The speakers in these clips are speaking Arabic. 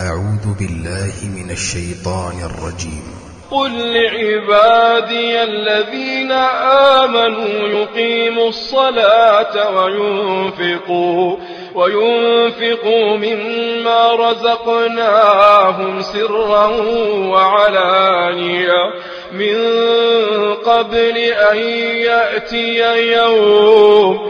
أعوذ بالله من الشيطان الرجيم. قل لعبادي الذين آمنوا يقيموا الصلاة وينفقوا وينفقوا مما رزقناهم سرا وعلانية. من قبل أن يأتي يوم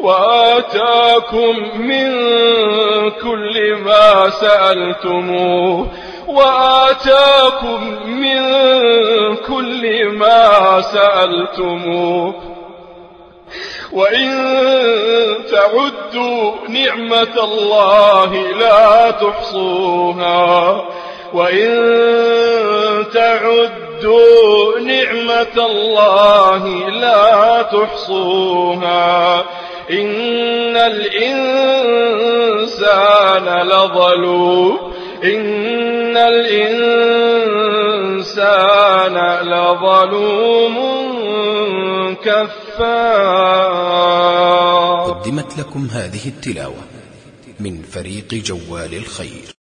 وآتاكم من كل ما سألتموه وآتاكم من كل ما سألتموه وإن تعدوا نعمة الله لا تحصوها وإن تعدوا نعمة الله لا تحصوها إن الإنسان لظلوم إن الإنسان لظلوم كفار قدمت لكم هذه التلاوة من فريق جوال الخير.